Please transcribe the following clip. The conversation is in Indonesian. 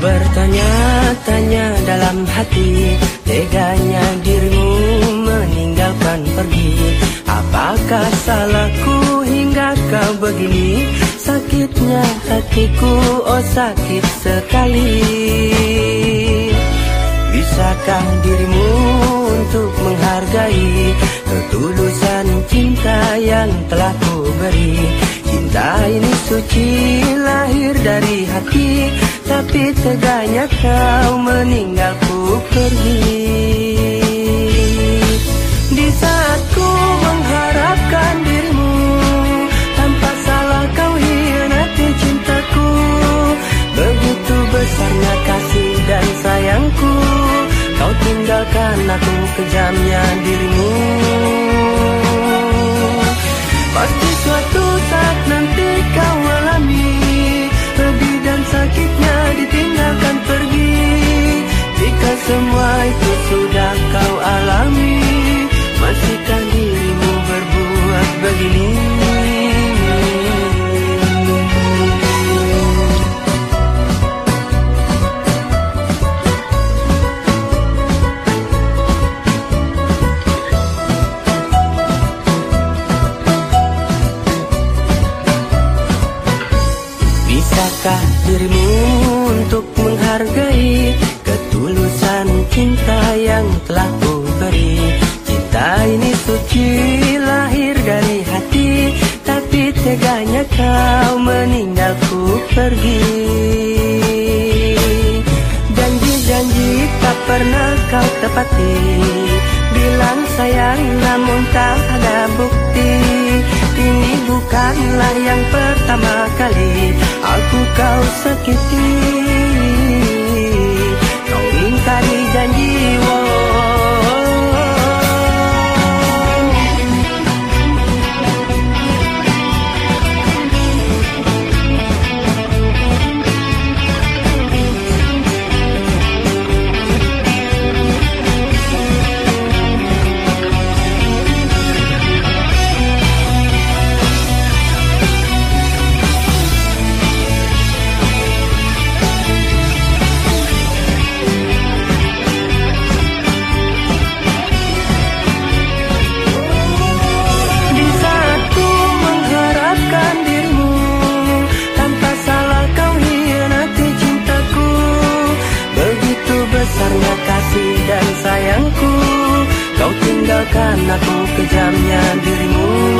bertanya-tanya dalam hati. Teganya dirimu meninggalkan pergi. Apakah salahku hingga kau begini? Sakitnya hatiku oh sakit sekali. Bisakah dirimu untuk menghargai Ketulusan tapi teganya kau meninggalku pergi. Di saat ku mengharapkan dirimu Tanpa salah kau hianati cintaku. Begitu besarnya kasih dan sayangku Kau tinggalkan aku kejamnya dirimu semua itu sudah kau alami. Masihkah dirimu berbuat begini. Bisakah dirimu untuk menghargai Ketulusan cinta yang telah ku beri. Cinta ini suci lahir dari hati. Tapi teganya kau meninggalku pergi. Janji-janji tak pernah kau tepati. Bilang sayang namun tak ada bukti. Ini bukanlah yang pertama kali Aku kau sakiti tinggalkan aku kejamnya dirimu